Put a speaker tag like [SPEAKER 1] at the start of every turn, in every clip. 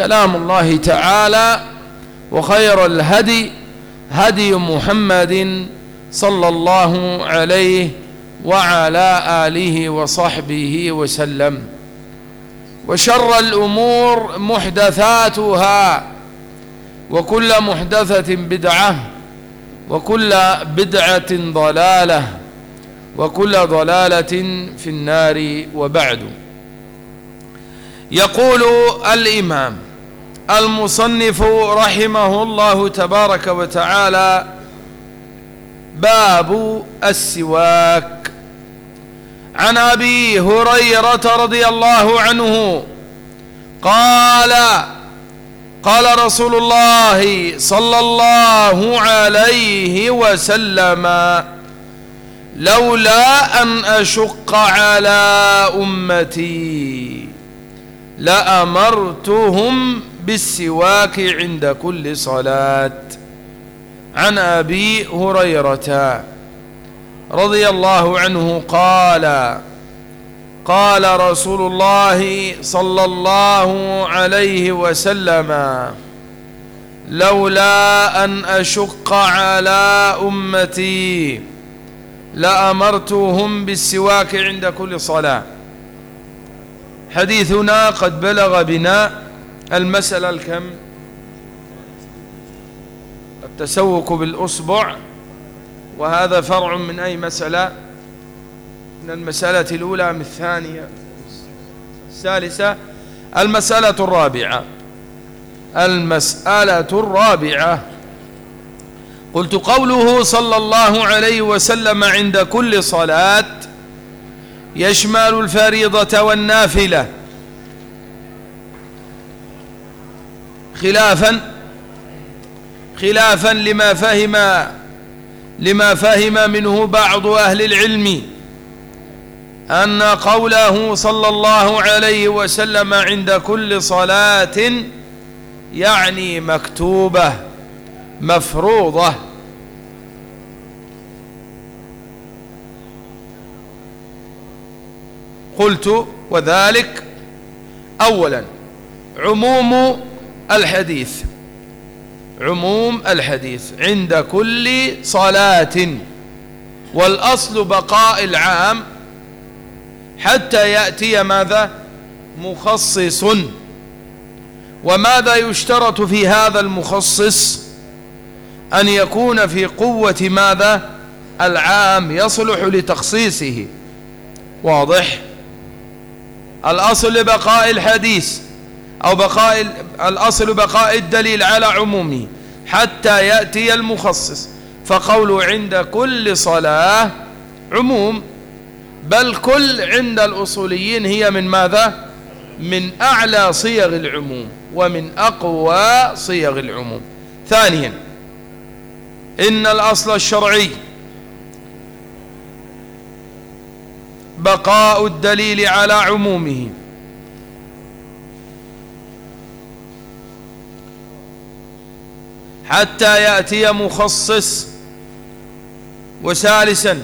[SPEAKER 1] كلام الله تعالى وخير الهدي هدي محمد صلى الله عليه وعلى آله وصحبه وسلم. وشر الأمور محدثاتها وكل محدثة بدعة وكل بدعة ضلالة وكل ضلالة في النار وبعد. يقول الإمام المصنف رحمه الله تبارك وتعالى باب السواك. عن أبي هريرة رضي الله عنه قال قال رسول الله صلى الله عليه وسلم لولا أن أشق على أمتي لأمرتهم بالسواك عند كل صلاة. عن أبي هريرة رضي الله عنه قال قال رسول الله صلى الله عليه وسلم لولا أن أشق على أمتي لأمرتهم بالسواك عند كل صلاة. حديثنا قد بلغ بنا المسألة الكم؟ التسوق بالأصبع وهذا فرع من أي مسألة؟ من المسألة الأولى من الثانية؟ الثالثة المسألة الرابعة. المسألة الرابعة. قلت قوله صلى الله عليه وسلم عند كل صلاة يشمل الفريضة والنافلة. خلافا خلافا لما فهم لما فهم منه بعض أهل العلم أن قوله صلى الله عليه وسلم عند كل صلاة يعني مكتوبة مفروضة. قلت وذلك أولا عموم الحديث. عموم الحديث. عند كل صلاة. والأصل بقاء العام. حتى يأتي ماذا؟ مخصص. وماذا يشترط في هذا المخصص؟ أن يكون في قوة ماذا؟ العام. يصلح لتخصيصه. واضح؟ الأصل لبقاء الحديث. أو بقاء الأصل بقاء الدليل على عمومه حتى يأتي المخصص. فقول عند كل صلاة عموم بل كل عند الأصوليين هي من ماذا؟ من أعلى صيغ العموم ومن أقوى صيغ العموم. ثانيا إن الأصل الشرعي بقاء الدليل على عمومه. حتى يأتي مخصص وثالثا.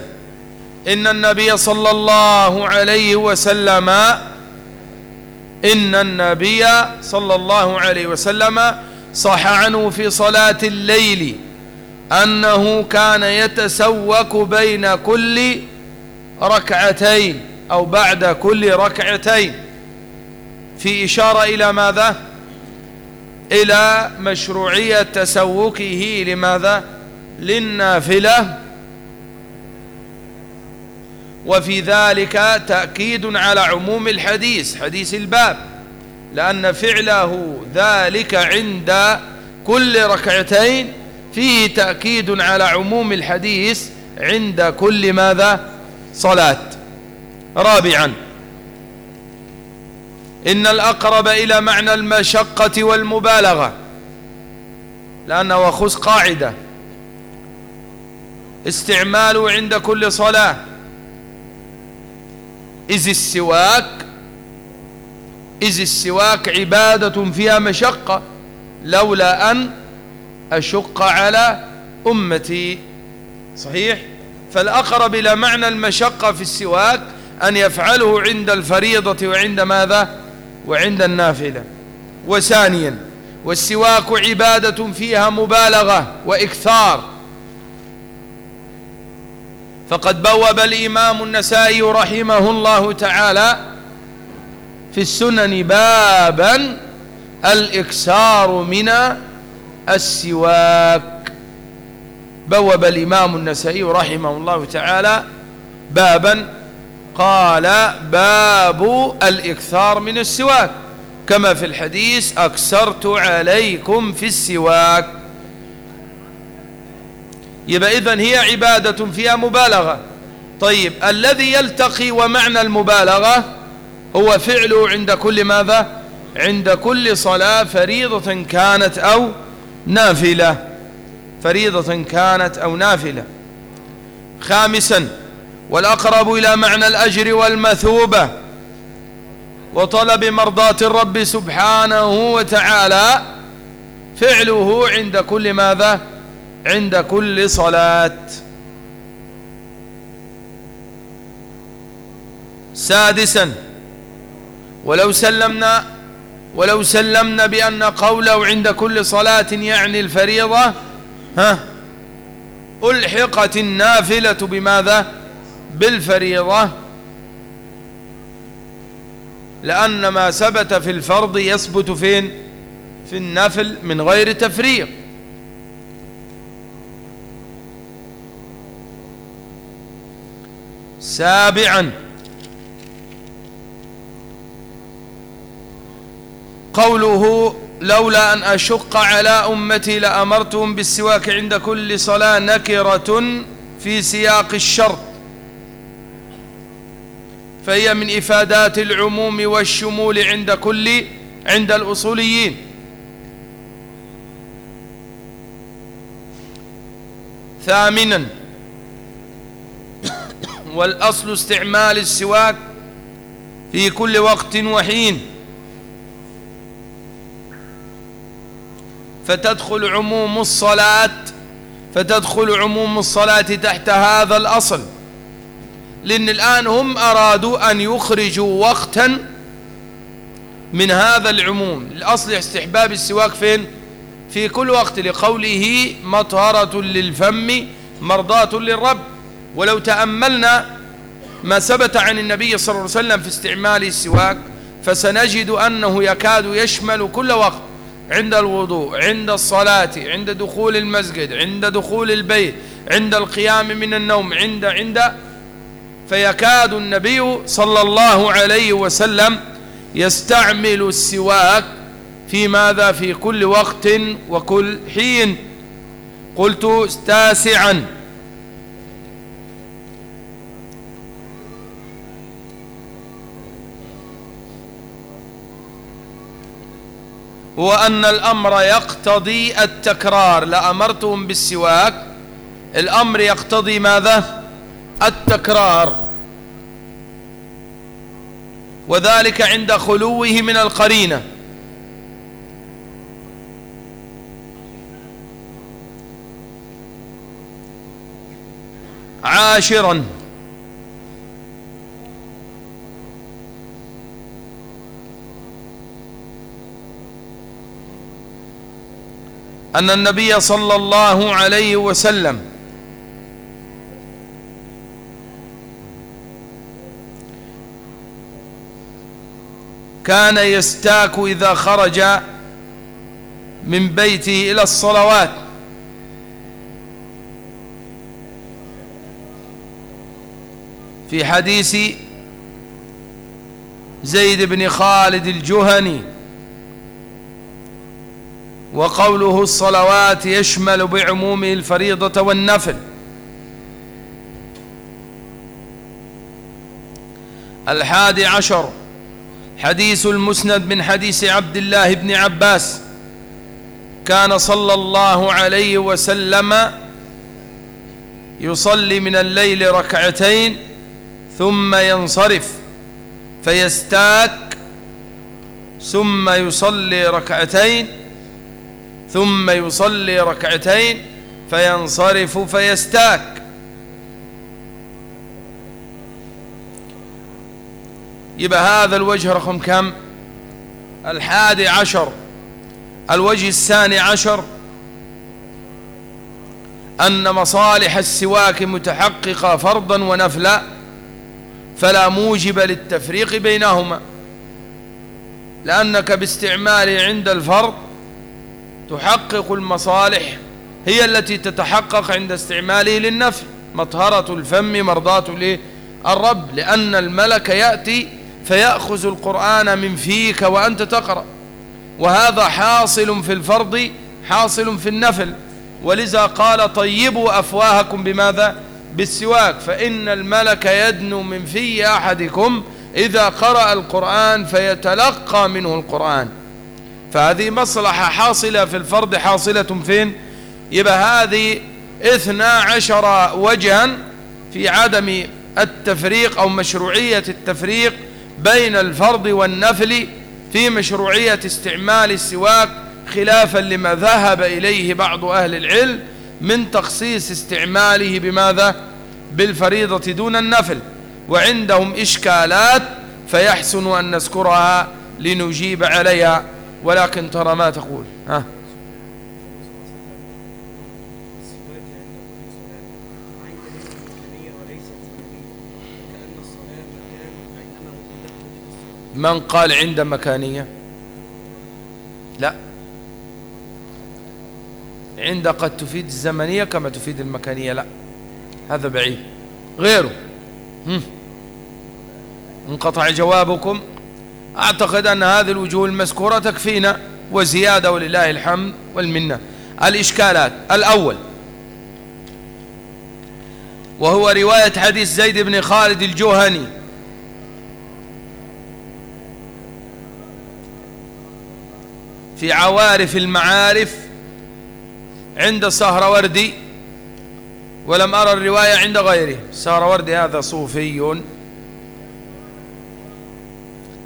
[SPEAKER 1] إن النبي صلى الله عليه وسلم إن النبي صلى الله عليه وسلم صح عنه في صلاة الليل أنه كان يتسوك بين كل ركعتين أو بعد كل ركعتين. في إشارة إلى ماذا؟ إلى مشروعية تسوكه لماذا؟ للنافلة. وفي ذلك تأكيد على عموم الحديث حديث الباب لأن فعله ذلك عند كل ركعتين. فيه تأكيد على عموم الحديث عند كل ماذا؟ صلاة. رابعا إن الأقرب إلى معنى المشقة والمبالغة لأنه خص قاعدة. استعماله عند كل صلاة. إذ السواك إذ السواك عبادة فيها مشقة لولا أن أشق على أمتي. صحيح؟ فالأقرب إلى معنى المشقة في السواك أن يفعله عند الفريضة وعند ماذا؟ وعند النافلة وثانيا والسواك عبادة فيها مبالغة وإكثار. فقد بوب الإمام النسائي رحمه الله تعالى في السنن بابا الإكثار من السواك. بوب الإمام النسائي رحمه الله تعالى بابا قال باب الإكثار من السواك. كما في الحديث أكثرت عليكم في السواك. يبقى إذن هي عبادة فيها مبالغة. طيب الذي يلتقي ومعنى المبالغة هو فعله عند كل ماذا؟ عند كل صلاة فريضة كانت أو نافلة. فريضة كانت أو نافلة. خامسا والأقرب إلى معنى الأجر والمثوبة وطلب مرضاة الرب سبحانه وتعالى فعله عند كل ماذا؟ عند كل صلاة. سادسا ولو سلمنا ولو سلمنا بأن قوله عند كل صلاة يعني الفريضة ها؟ ألحقت النافلة بماذا؟ بالفريضة لأن ما ثبت في الفرض يثبت فين؟ في النفل من غير تفريق. سابعا قوله لولا أن أشق على أمتي لأمرتهم بالسواك عند كل صلاة نكرة في سياق الشرط فهي من إفادات العموم والشمول عند كل عند الأصوليين. ثامنا والأصل استعمال السواك في كل وقت وحين. فتدخل عموم الصلاة فتدخل عموم الصلاة تحت هذا الأصل. لأن الآن هم أرادوا أن يخرجوا وقتا من هذا العموم. الأصل استحباب السواك فين؟ في كل وقت لقوله مطهرة للفم مرضاة للرب. ولو تأملنا ما ثبت عن النبي صلى الله عليه وسلم في استعمال السواك فسنجد أنه يكاد يشمل كل وقت عند الوضوء عند الصلاة عند دخول المسجد عند دخول البيت عند القيام من النوم عند عند فيكاد النبي صلى الله عليه وسلم يستعمل السواك في ماذا؟ في كل وقت وكل حين. قلت تاسعا. هو أن الأمر يقتضي التكرار. لأمرتهم بالسواك. الأمر يقتضي ماذا؟ التكرار. وذلك عند خلوه من القرينة. عاشرا. أن النبي صلى الله عليه وسلم كان يستاك إذا خرج من بيته إلى الصلوات. في حديث زيد بن خالد الجهني وقوله الصلوات يشمل بعمومه الفريضة والنفل. الحادي عشر حديث المسند من حديث عبد الله بن عباس كان صلى الله عليه وسلم يصلي من الليل ركعتين ثم ينصرف فيستاك ثم يصلي ركعتين ثم يصلي ركعتين فينصرف فيستاك يبقى هذا الوجه رقم كم؟ الحادي عشر. الوجه الثاني عشر أن مصالح السواك متحققة فرضا ونفلا فلا موجب للتفريق بينهما. لأنك باستعماله عند الفرض تحقق المصالح هي التي تتحقق عند استعماله للنفل مطهرة الفم مرضاة الرب لأن الملك يأتي فيأخذ القرآن من فيك وأنت تقرأ. وهذا حاصل في الفرض حاصل في النفل. ولذا قال طيبوا أفواهكم بماذا؟ بالسواك. فإن الملك يدنو من في أحدكم إذا قرأ القرآن فيتلقى منه القرآن. فهذه مصلحة حاصلة في الفرض حاصلة فين؟ يبقى هذه اثنا عشر وجها في عدم التفريق أو مشروعية التفريق بين الفرض والنفل في مشروعية استعمال السواك خلافا لما ذهب إليه بعض أهل العلم من تخصيص استعماله بماذا؟ بالفريضة دون النفل. وعندهم إشكالات فيحسن أن نذكرها لنجيب عليها. ولكن ترى ما تقول. ها؟ من قال عند مكانية؟ لا. عند قد تفيد الزمنية كما تفيد المكانية لا. هذا بعيد. غيره. انقطع جوابكم. أعتقد أن هذه الوجوه المذكورة تكفينا وزيادة ولله الحمد والمنة. الإشكالات. الأول. وهو رواية حديث زيد بن خالد الجهني. في عوارف المعارف عند السهروردي ولم أرى الرواية عند غيره. السهروردي هذا صوفي.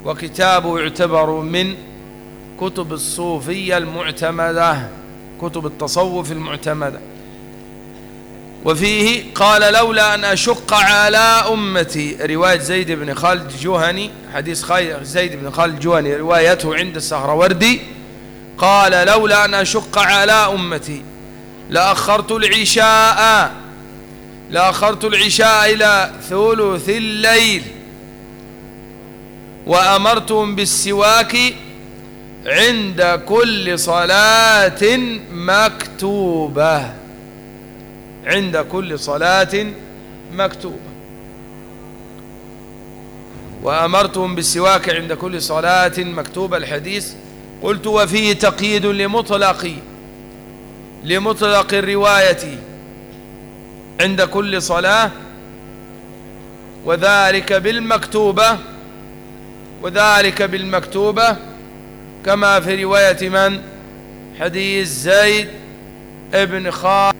[SPEAKER 1] وكتابه يعتبر من كتب الصوفية المعتمدة كتب التصوف المعتمدة. وفيه قال لولا أن أشق على أمتي. رواية زيد بن خالد الجهني حديث زيد بن خالد الجهني روايته عند السهروردي قال لولا أن أشق على أمتي لأخرت العشاء لأخرت العشاء إلى ثلث الليل وأمرتهم بالسواك عند كل صلاة مكتوبة. عند كل صلاة مكتوبة. وأمرتهم بالسواك عند كل صلاة مكتوبة. الحديث قلت وفيه تقييد لمطلق لمطلق الرواية عند كل صلاة وذلك بالمكتوبة وذلك بالمكتوبة كما في رواية من؟ حديث زيد ابن خالد.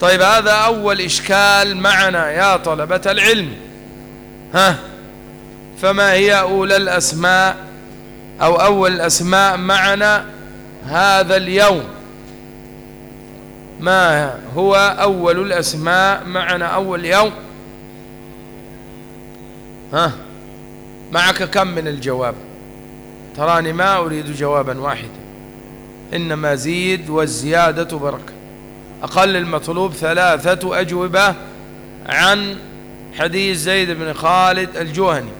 [SPEAKER 1] طيب هذا أول إشكال معنا يا طلبة العلم. ها؟ فما هي أولى الأسماء؟ أو أول الأسماء معنا هذا اليوم. ما هو أول الأسماء معنا أول يوم؟ ها؟ معك كم من الجواب؟ تراني ما أريد جوابا واحدا. إنما زيد والزيادة بركة. أقل المطلوب ثلاثة أجوبة عن حديث زيد بن خالد الجهني.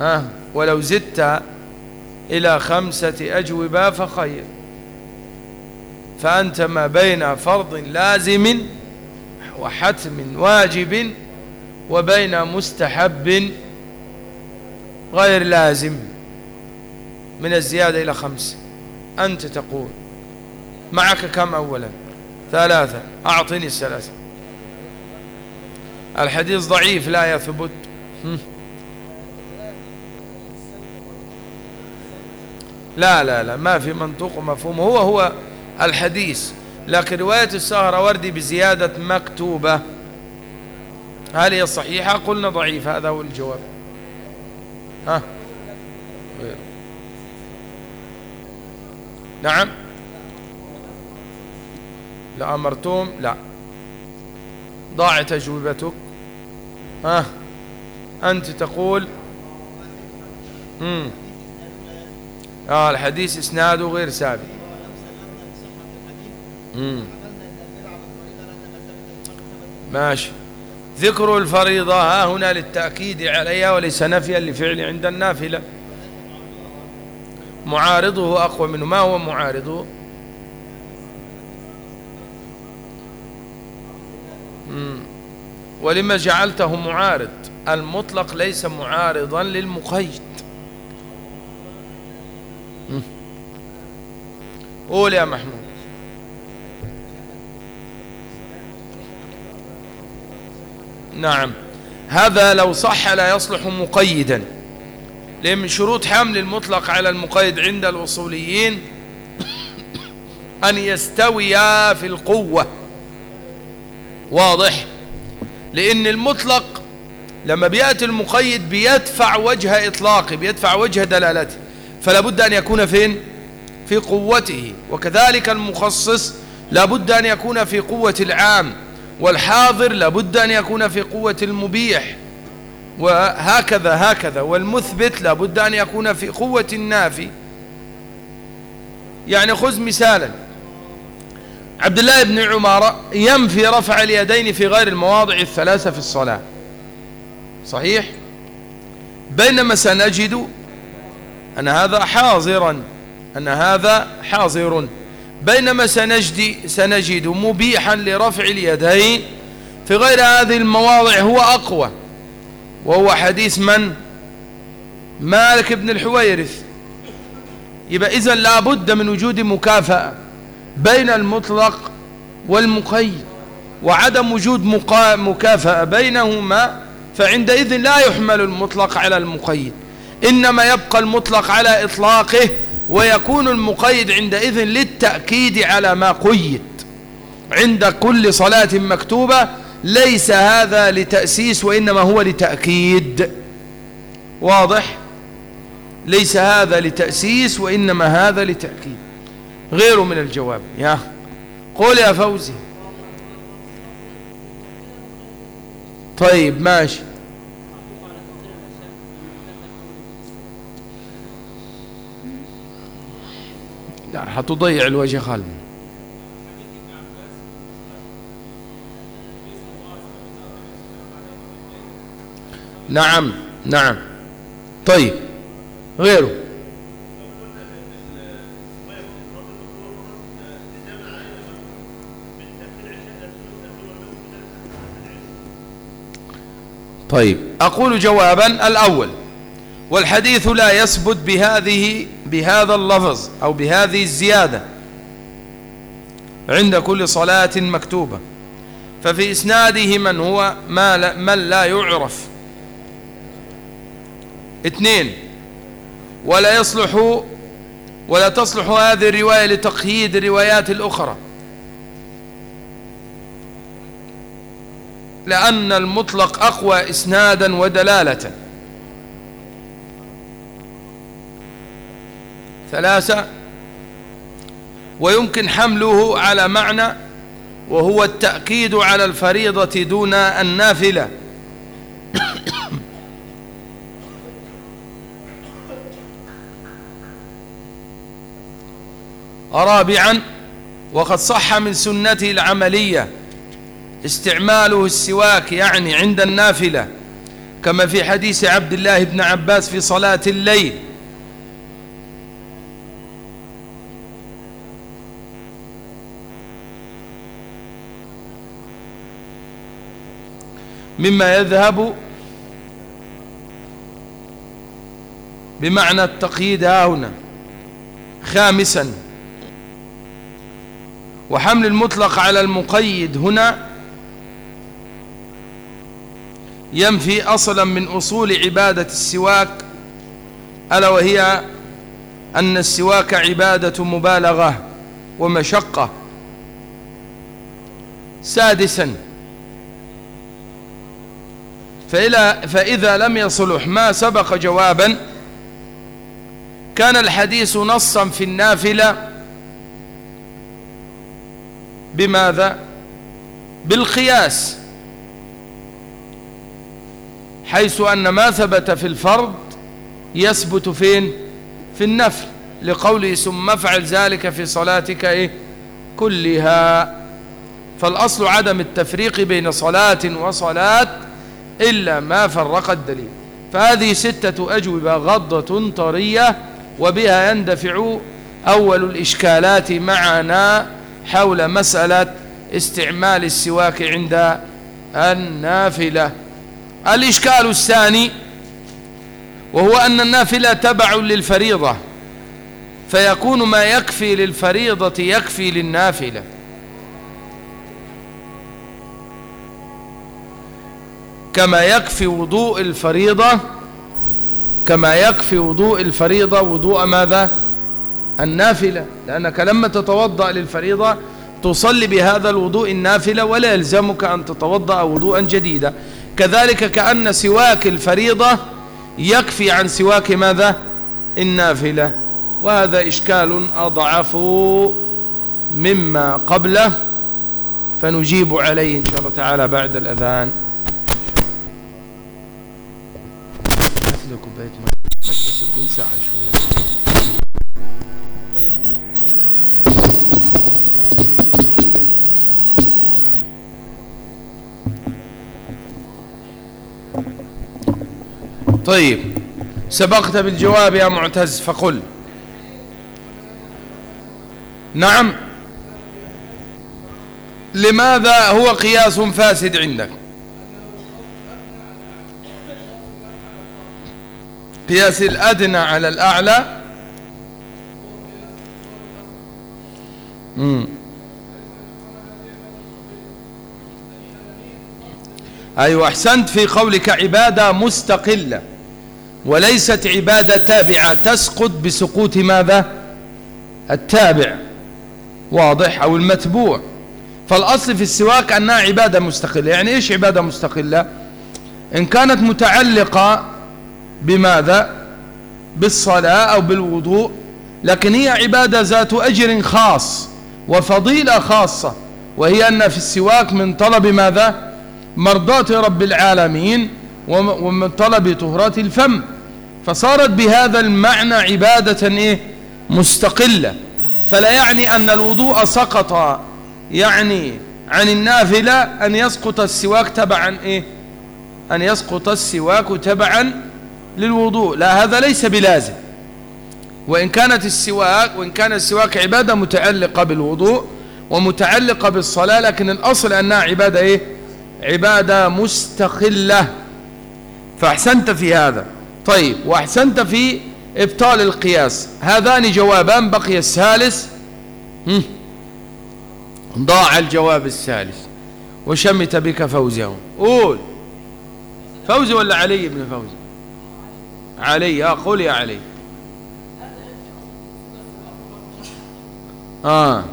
[SPEAKER 1] ها؟ ولو زدت إلى خمسة أجوبة فخير. فأنت ما بين فرض لازم وحتم واجب وبين مستحب غير لازم. من الزيادة إلى خمس. أنت تقول. معك كم أولا؟ ثلاثة. أعطني الثلاثة. الحديث ضعيف لا يثبت. لا لا لا ما في منطوق ومفهوم. هو هو الحديث. لكن رواية السهرة وردي بزيادة مكتوبة. هل هي صحيحة؟ قلنا ضعيف. هذا هو الجواب. ها؟ نعم. لأمرتم لا. ضاعت أجوبتك. ها؟ أنت تقول. آه الحديث إسناده غير ثابت. ماشي. ذكر الفريضة ها هنا للتأكيد عليها وليس نفيا لفعل عند النافلة. معارضه أقوى منه. ما هو معارضه؟ ولما جعلته معارض. المطلق ليس معارضا للمقيد قول يا محمود. نعم. هذا لو صح لا يصلح مقيدا. لأن من شروط حمل المطلق على المقيد عند الأصوليين أن يستويا في القوة. واضح؟ لأن المطلق لما بيأتي المقيد بيدفع وجه إطلاقه بيدفع وجه دلالته. فلا بد أن يكون فين؟ في قوته وكذلك المخصص لا بد أن يكون في قوة العام والحاضر لابد أن يكون في قوة المبيح وهكذا هكذا والمثبت لابد أن يكون في قوة النافي. يعني خذ مثالا عبد الله بن عمر ينفي رفع اليدين في غير المواضع الثلاثة في الصلاة. صحيح؟ بينما سنجد أن هذا حاضرا. أن هذا حاضر. بينما سنجد, سنجد مبيحا لرفع اليدين في غير هذه المواضع هو أقوى وهو حديث من؟ مالك بن الحويرث. يبقى إذن لابد من وجود مكافأة بين المطلق والمقيد وعدم وجود مكافأة بينهما فعندئذ لا يحمل المطلق على المقيد إنما يبقى المطلق على إطلاقه ويكون المقيد عندئذ للتأكيد على ما قيد. عند كل صلاة مكتوبة ليس هذا لتأسيس وإنما هو لتأكيد. واضح؟ ليس هذا لتأسيس وإنما هذا لتأكيد. غيره من الجواب. يا قول يا فوزي. طيب ماشي. حتضيع الوجه خالد. نعم نعم. طيب غيره. طيب أقول جوابا الأول. والحديث لا يثبت بهذه بهذا اللفظ أو بهذه الزيادة عند كل صلاة مكتوبة. ففي إسناده من هو ما لا من لا يعرف. اثنين ولا يصلح ولا تصلح هذه الرواية لتقييد الروايات الأخرى. لأن المطلق أقوى إسنادا ودلالة. ثلاثة ويمكن حمله على معنى وهو التأكيد على الفريضة دون النافلة. رابعا وقد صح من سنته العملية استعماله السواك يعني عند النافلة كما في حديث عبد الله بن عباس في صلاة الليل. مما يذهب بمعنى التقييد هنا. خامسا وحمل المطلق على المقيد هنا ينفي أصلا من أصول عبادة السواك ألا وهي أن السواك عبادة مبالغة ومشقة. سادسا فإذا لم يصلح ما سبق جوابا كان الحديث نصا في النافلة بماذا؟ بالقياس حيث أن ما ثبت في الفرض يثبت فين؟ في النفل لقوله ثم افعل ذلك في صلاتك إيه؟ كلها. فالأصل عدم التفريق بين صلاة وصلاة إلا ما فرق الدليل. فهذه ستة أجوبة غضة طرية وبها يندفع أول الإشكالات معنا حول مسألة استعمال السواك عند النافلة. الإشكال الثاني وهو أن النافلة تبع للفريضة فيكون ما يكفي للفريضة يكفي للنافلة. كما يكفي وضوء الفريضة كما يكفي وضوء الفريضة وضوء ماذا؟ النافلة. لأنك لما تتوضأ للفريضة تصلي بهذا الوضوء النافلة ولا يلزمك أن تتوضأ وضوءا جديدا. كذلك كأن سواك الفريضة يكفي عن سواك ماذا؟ النافلة. وهذا إشكال أضعف مما قبله فنجيب عليه إن شاء الله تعالى بعد الأذان. كوباية مية بس تكون ساعة شوية. طيب سبقت بالجواب يا معتز فقل. نعم. لماذا هو قياس فاسد عندك؟ قياس الأدنى على الأعلى. مم. أيوة أحسنت في قولك عبادة مستقلة وليست عبادة تابعة. تسقط بسقوط ماذا؟ التابع واضح أو المتبوع. فالأصل في السواك أنها عبادة مستقلة. يعني إيش عبادة مستقلة؟ إن كانت متعلقة بماذا؟ بالصلاة أو بالوضوء. لكن هي عبادة ذات أجر خاص وفضيلة خاصة وهي أن في السواك من طلب ماذا؟ مرضاة رب العالمين ومن طلب طهرات الفم. فصارت بهذا المعنى عبادة إيه؟ مستقلة. فلا يعني أن الوضوء سقط يعني عن النافلة أن يسقط السواك تبعا إيه؟ أن يسقط السواك تبعا للوضوء. لا هذا ليس بلازم. وإن كانت السواك وإن كان السواك عبادة متعلقة بالوضوء ومتعلقة بالصلاة لكن الأصل أنها عبادة إيه؟ عبادة مستقلة. فأحسنت في هذا. طيب وأحسنت في إبطال القياس. هذان جوابان بقي الثالث. ضاع الجواب الثالث. وشمت بك فوزه قول. فوزي ولا علي بن فوزي؟ علي آه قول يا علي. آه.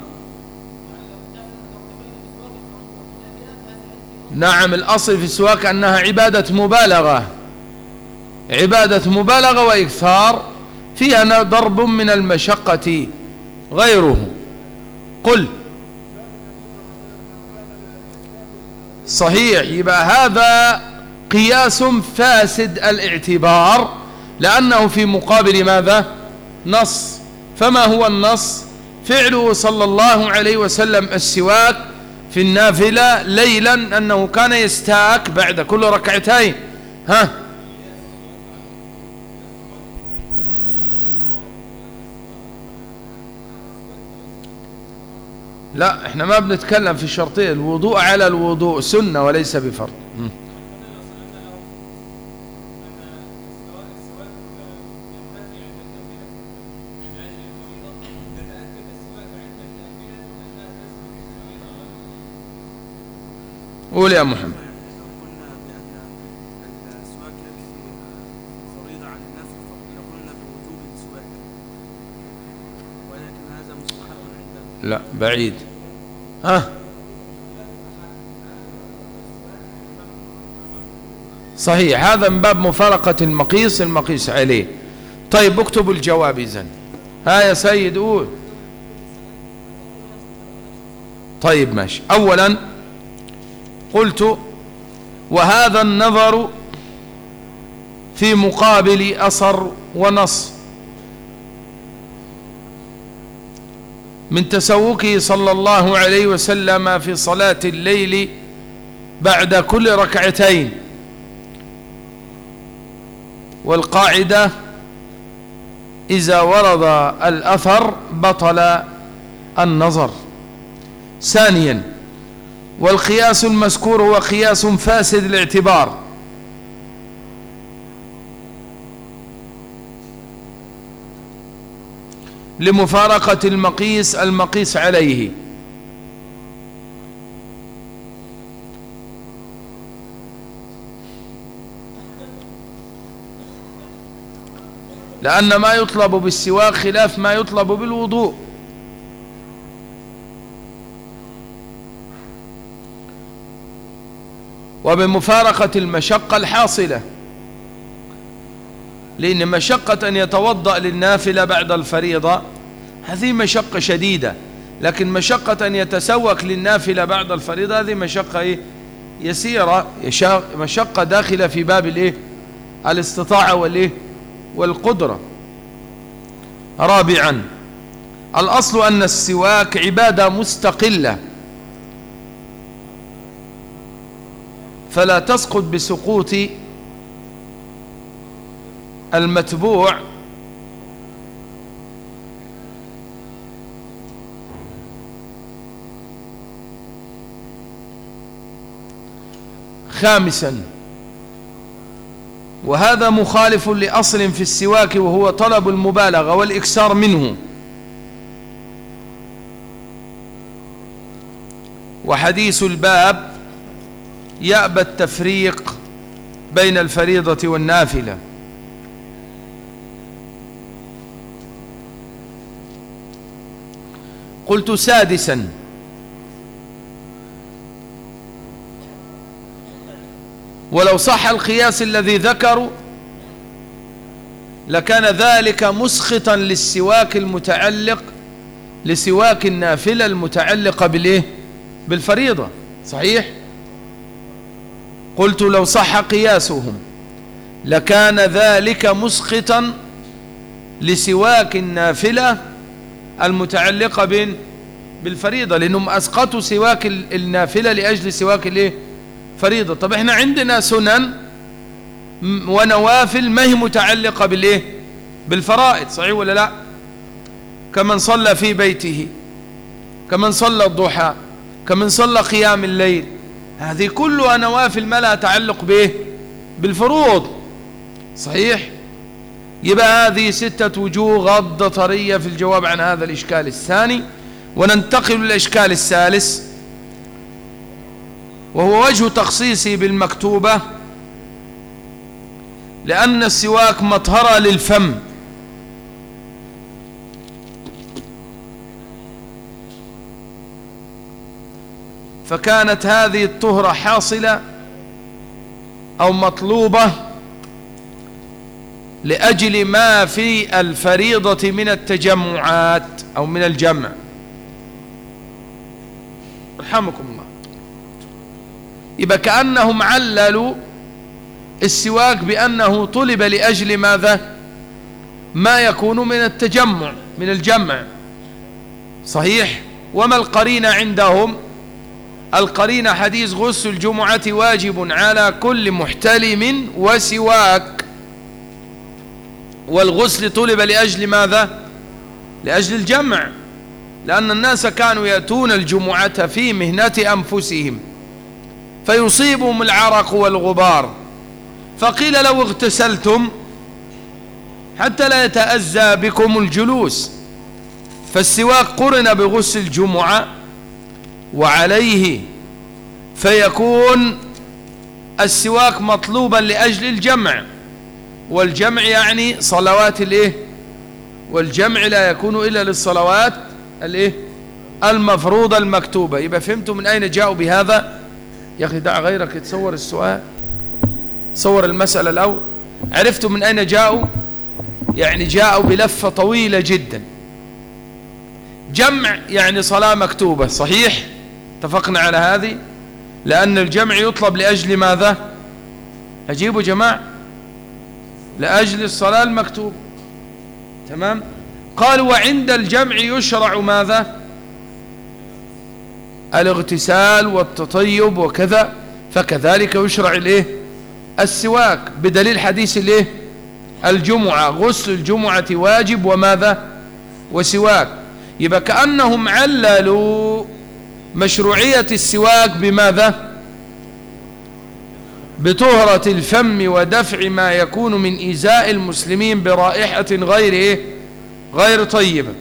[SPEAKER 1] نعم الأصل في السواك أنها عبادة مبالغة. عبادة مبالغة وإكثار فيها ضرب من المشقة غيره. قل. صحيح يبقى هذا قياس فاسد الاعتبار. لأنه في مقابل ماذا؟ نص. فما هو النص؟ فعله صلى الله عليه وسلم السواك في النافلة ليلا أنه كان يستاك بعد كل ركعتين. ها؟ لا إحنا ما بنتكلم في الشرطين الوضوء على الوضوء سنة وليس بفرض. قول يا محمد. لا بعيد. ها؟ صحيح هذا من باب مفارقة المقيس المقيس عليه. طيب اكتبوا الجواب إذن ها يا سيد قول. طيب ماشي. أولا قلت وهذا النظر في مقابل أثر ونص من تسوكه صلى الله عليه وسلم في صلاة الليل بعد كل ركعتين. والقاعدة إذا ورد الأثر بطل النظر. ثانيا والقياس المذكور هو قياس فاسد الاعتبار. لمفارقة المقيس المقيس عليه. لأن ما يطلب بالسواك خلاف ما يطلب بالوضوء. وبمفارقة المشقة الحاصلة لأن مشقة أن يتوضأ للنافلة بعد الفريضة هذه مشقة شديدة لكن مشقة أن يتسوق للنافلة بعد الفريضة هذه مشقة إيه؟ يسيرة مشقة داخلة في باب الإيه؟ الاستطاعة؟ والقدرة رابعا الأصل أن السواك عبادة مستقلة فلا تسقط بسقوط المتبوع. خامسا وهذا مخالف لأصل في السواك وهو طلب المبالغة والإكسار منه. وحديث الباب يأبى التفريق بين الفريضة والنافلة. قلت سادسا. ولو صح القياس الذي ذكروا لكان ذلك مسخطا للسواك المتعلق لسواك النافلة المتعلقة بالإيه؟ بالفريضة. صحيح؟ قلت لو صح قياسهم لكان ذلك مسخطا لسواك النافلة المتعلقة بالفريضة لأنهم أسقطوا سواك النافلة لأجل سواك الإيه؟ فريضة. طب إحنا عندنا سنن ونوافل ما هي متعلقة بالإيه؟ بالفرائض. صحيح ولا لا؟ كمن صلى في بيته كمن صلى الضحى كمن صلى قيام الليل هذه كلها نوافل ما لا تعلق به بالفروض. صحيح؟ يبقى هذه ستة وجوه غضة طرية في الجواب عن هذا الإشكال الثاني. وننتقل للإشكال الثالث. وهو وجه تخصيصه بالمكتوبة لأن السواك مطهرة للفم. فكانت هذه الطهرة حاصلة أو مطلوبة لأجل ما في الفريضة من التجمعات أو من الجمع. رحمكم الله. يبقى كأنهم عللوا السواك بأنه طلب لأجل ماذا؟ ما يكون من التجمع من الجمع. صحيح؟ وما القرين عندهم؟ القرين حديث غسل الجمعة واجب على كل محتلم وسواك. والغسل طلب لأجل ماذا؟ لأجل الجمع. لأن الناس كانوا يأتون الجمعة في مهنة أنفسهم. فيصيبهم العرق والغبار. فقيل لو اغتسلتم حتى لا يتأذى بكم الجلوس. فالسواك قرن بغسل الجمعة وعليه فيكون السواك مطلوبا لأجل الجمع. والجمع يعني صلوات الإيه؟ والجمع لا يكون إلا للصلوات الإيه؟ المفروضة المكتوبة. يبقى فهمتوا من أين جاءوا بهذا؟ يا أخي دع غيرك يتصور السؤال. صور المسألة الأول. عرفتوا من أين جاءوا؟ يعني جاءوا بلفة طويلة جدا. جمع يعني صلاة مكتوبة صحيح؟ اتفقنا على هذه؟ لأن الجمع يطلب لأجل ماذا؟ أجيبوا جماعة. لأجل الصلاة المكتوبة. تمام؟ قال وعند الجمع يشرع ماذا؟ الاغتسال والتطيب وكذا. فكذلك يشرع الإيه؟ السواك. بدليل حديث الإيه؟ الجمعة. غسل الجمعة واجب وماذا؟ وسواك. يبقى كأنهم عللوا. مشروعية السواك بماذا؟ بطهرة الفم ودفع ما يكون من إيذاء المسلمين برائحة غير إيه؟ غير طيبة.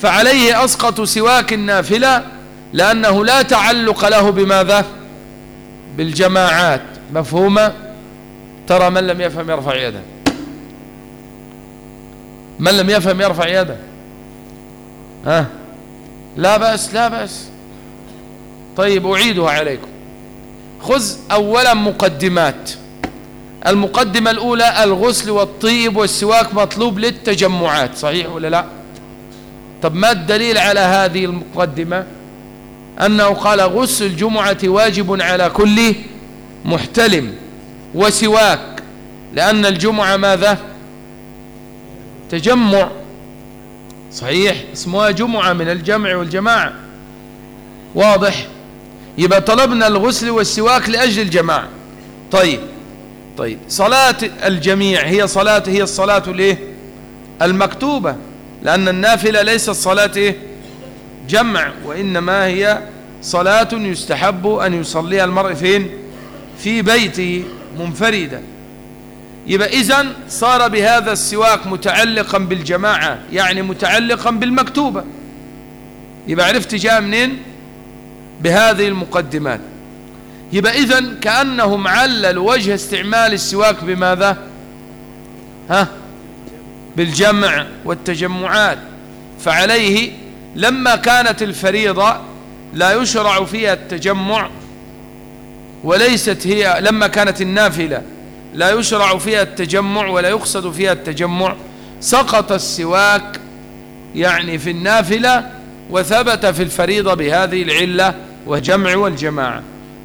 [SPEAKER 1] فعليه أسقط سواك النافلة لأنه لا تعلق له بماذا؟ بالجماعات. مفهومة ترى من لم يفهم يرفع يده. من لم يفهم يرفع يده. ها؟ لا بأس لا بأس. طيب أعيدها عليكم. خذ أولا مقدمات. المقدمة الأولى الغسل والطيب والسواك مطلوب للتجمعات صحيح ولا لا؟ طب ما الدليل على هذه المقدمة؟ أنه قال غسل الجمعة واجب على كل محتلم وسواك لأن الجمعة ماذا؟ تجمع. صحيح اسمها جمعة من الجمع والجماعة. واضح؟ يبقى طلبنا الغسل والسواك لأجل الجماعة. طيب طيب صلاة الجميع هي صلاة هي الصلاة الايه المكتوبة لأن النافلة ليست صلاة إيه؟ جمع وإنما هي صلاة يستحب أن يصليها المرء فين؟ في بيته منفردا يبقى إذن صار بهذا السواك متعلقا بالجماعة يعني متعلقا بالمكتوبة. يبقى عرفت جاء منين؟ بهذه المقدمات. يبقى إذن كأنهم عللوا وجه استعمال السواك بماذا؟ ها؟ بالجمع والتجمعات. فعليه لما كانت الفريضة لا يشرع فيها التجمع وليست هي لما كانت النافلة. لا يشرع فيها التجمع ولا يقصد فيها التجمع. سقط السواك يعني في النافلة وثبت في الفريضة بهذه العلة وجمع والجماعة.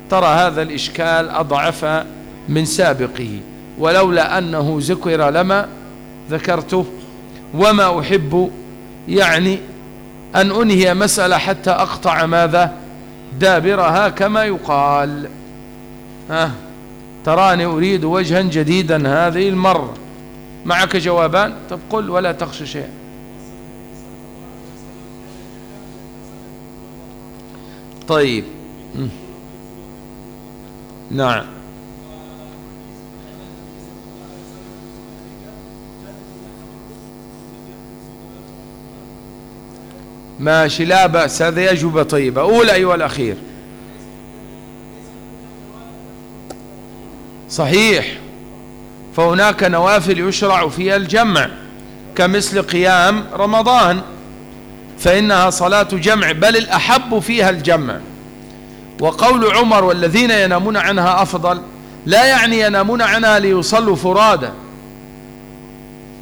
[SPEAKER 1] ترى هذا الإشكال أضعف من سابقه. ولولا أنه ذكر لما ذكرته وما أحب يعني أن أنهي مسألة حتى أقطع ماذا دابرها كما يقال. ها؟ تراني أريد وجها جديدا هذه المرة معك جوابان؟ طب قل ولا تخشى شيئا. طيب. نعم. ماشي لا بأس هذا أجوبة طيبة أولى أيها الأخير. صحيح. فهناك نوافل يشرع فيها الجمع كمثل قيام رمضان فإنها صلاة جمع بل الأحب فيها الجمع. وقول عمر والذين ينامون عنها أفضل لا يعني ينامون عنها ليصلوا فرادا.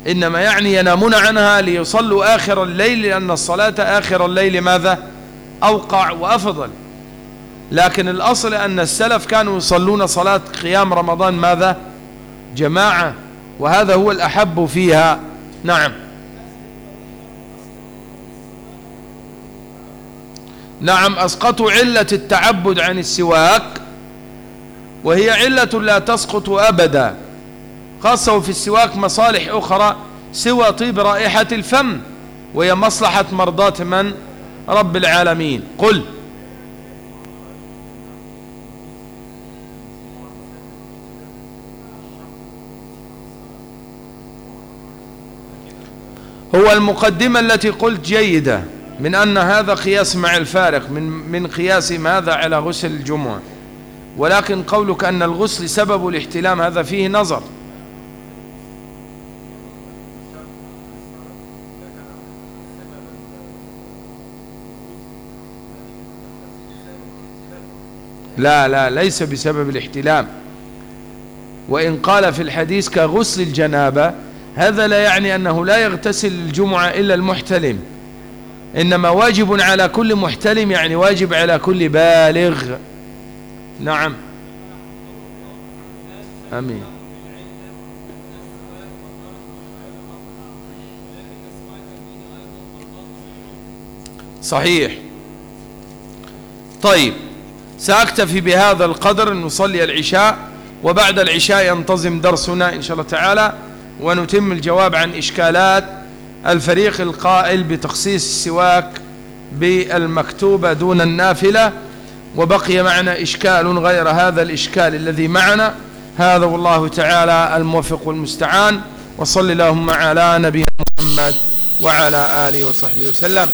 [SPEAKER 1] إنما يعني ينامون عنها ليصلوا آخر الليل لأن الصلاة آخر الليل ماذا؟ أوقع وأفضل. لكن الأصل أن السلف كانوا يصلون صلاة قيام رمضان ماذا؟ جماعة وهذا هو الأحب فيها. نعم. نعم أسقطوا علة التعبد عن السواك وهي علة لا تسقط أبدا خاصة في السواك مصالح أخرى سوى طيب رائحة الفم وهي مصلحة مرضاة من؟ رب العالمين. قل. هو المقدمة التي قلت جيدة من أن هذا قياس مع الفارق من, من قياس ماذا على غسل الجمعة. ولكن قولك أن الغسل سبب الاحتلام هذا فيه نظر. لا لا ليس بسبب الاحتلام. وإن قال في الحديث كغسل الجنابة هذا لا يعني أنه لا يغتسل الجمعة إلا المحتلم. إنما واجب على كل محتلم يعني واجب على كل بالغ. نعم. أمين. صحيح. طيب سأكتفي بهذا القدر نصلي العشاء وبعد العشاء ينتظم درسنا إن شاء الله تعالى. ونتم الجواب عن إشكالات الفريق القائل بتخصيص السواك بالمكتوبة دون النافلة وبقي معنا إشكال غير هذا الإشكال الذي معنا. هذا والله تعالى الموفق والمستعان وصل اللهم على نبينا محمد وعلى آله وصحبه وسلم.